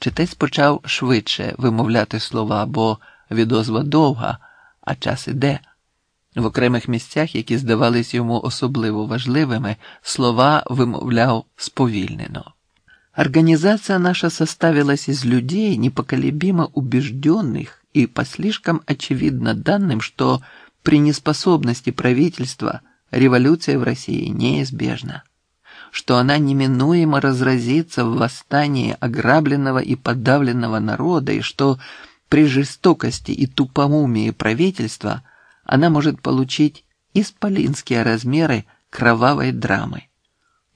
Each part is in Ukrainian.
Читець почав швидше вимовляти слова, бо відозва довга, а час іде. В окремих місцях, які здавались йому особливо важливими, слова вымовлял сповільнено. Организация наша составилась из людей, непоколебимо убежденных и по слишком очевидно данным, что при неспособности правительства революция в России неизбежна, Что она неминуемо разразится в восстании ограбленного и подавленного народа, и что при жестокости и тупоумии правительства она может получить исполинские размеры кровавой драмы,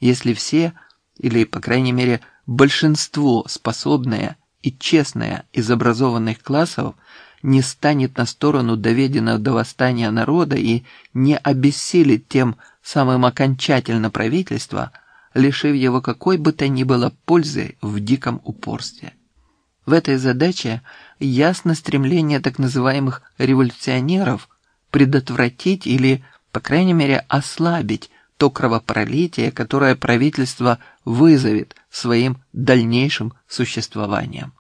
если все, или, по крайней мере, большинство способное и честное из образованных классов не станет на сторону доведенного до восстания народа и не обессилит тем самым окончательно правительство, лишив его какой бы то ни было пользы в диком упорстве. В этой задаче ясно стремление так называемых революционеров предотвратить или, по крайней мере, ослабить то кровопролитие, которое правительство вызовет своим дальнейшим существованием.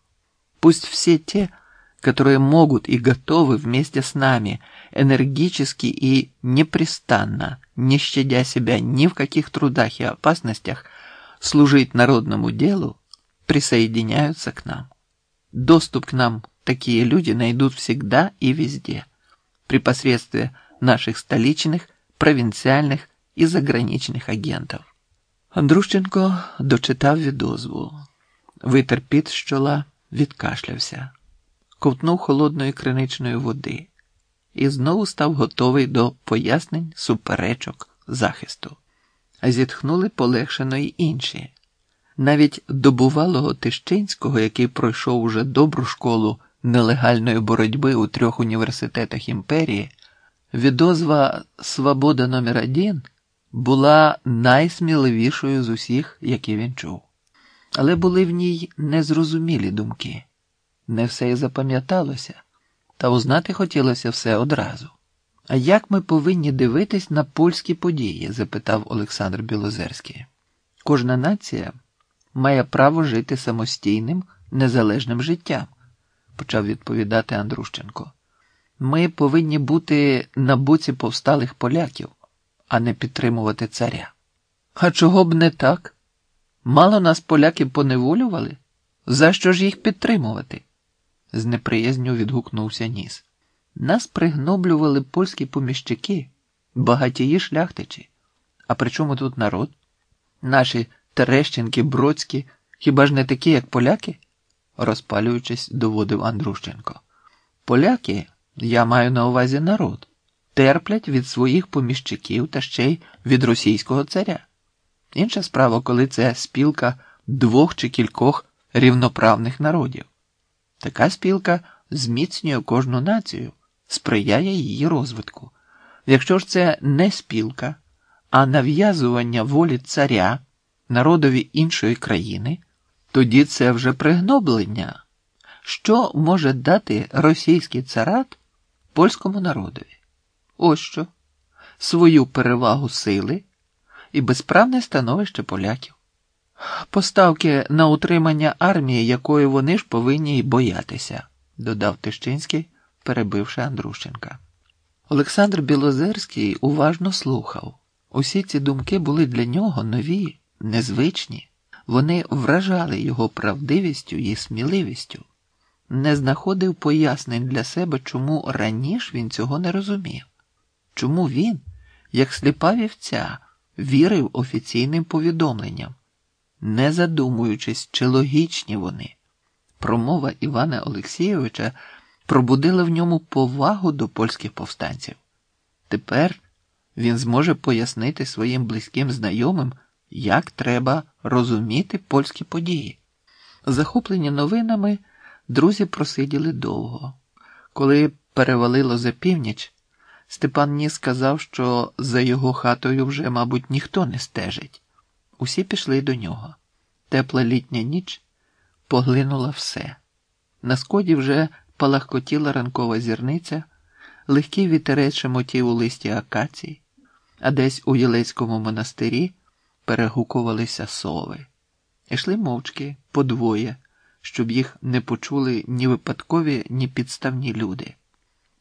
Пусть все те, которые могут и готовы вместе с нами энергически и непрестанно, не щадя себя ни в каких трудах и опасностях, служить народному делу, присоединяются к нам. Доступ к нам такие люди найдут всегда и везде, при посредстве наших столичных, провинциальных і заграничних агентів. Андрущенко дочитав відозву, витер під з чола, відкашлявся, ковтнув холодної криничної води І знову став готовий до пояснень, суперечок, захисту. Зітхнули полегшено й інші. Навіть добувалого Тищинського, який пройшов уже добру школу нелегальної боротьби у трьох університетах імперії, відозва Свобода номер один була найсміливішою з усіх, які він чув. Але були в ній незрозумілі думки. Не все й запам'яталося, та узнати хотілося все одразу. А як ми повинні дивитись на польські події? запитав Олександр Білозерський. Кожна нація має право жити самостійним, незалежним життям, почав відповідати Андрущенко. Ми повинні бути на боці повсталих поляків а не підтримувати царя. А чого б не так? Мало нас поляки поневолювали? За що ж їх підтримувати? З неприязню відгукнувся ніс. Нас пригноблювали польські поміщики, багатії шляхтичі. А при чому тут народ? Наші Терещенки, Бродські, хіба ж не такі, як поляки? розпалюючись, доводив Андрущенко. Поляки, я маю на увазі народ терплять від своїх поміщиків та ще й від російського царя. Інша справа, коли це спілка двох чи кількох рівноправних народів. Така спілка зміцнює кожну націю, сприяє її розвитку. Якщо ж це не спілка, а нав'язування волі царя народові іншої країни, тоді це вже пригноблення. Що може дати російський царат польському народові? Ось що свою перевагу сили і безправне становище поляків, поставки на утримання армії, якої вони ж повинні й боятися, додав Тищинський, перебивши Андрущенка. Олександр Білозерський уважно слухав. Усі ці думки були для нього нові, незвичні. Вони вражали його правдивістю і сміливістю, не знаходив пояснень для себе, чому раніше він цього не розумів. Чому він, як сліпа вівця, вірив офіційним повідомленням, не задумуючись, чи логічні вони? Промова Івана Олексійовича пробудила в ньому повагу до польських повстанців. Тепер він зможе пояснити своїм близьким знайомим, як треба розуміти польські події. Захоплені новинами, друзі просиділи довго. Коли перевалило за північ. Степан Ніс сказав, що за його хатою вже, мабуть, ніхто не стежить. Усі пішли до нього. Тепла літня ніч поглинула все. На сході вже палахкотіла ранкова зірниця, легкий вітерець шемотів у листі акацій, а десь у Єлецькому монастирі перегукувалися сови. Ішли мовчки, подвоє, щоб їх не почули ні випадкові, ні підставні люди.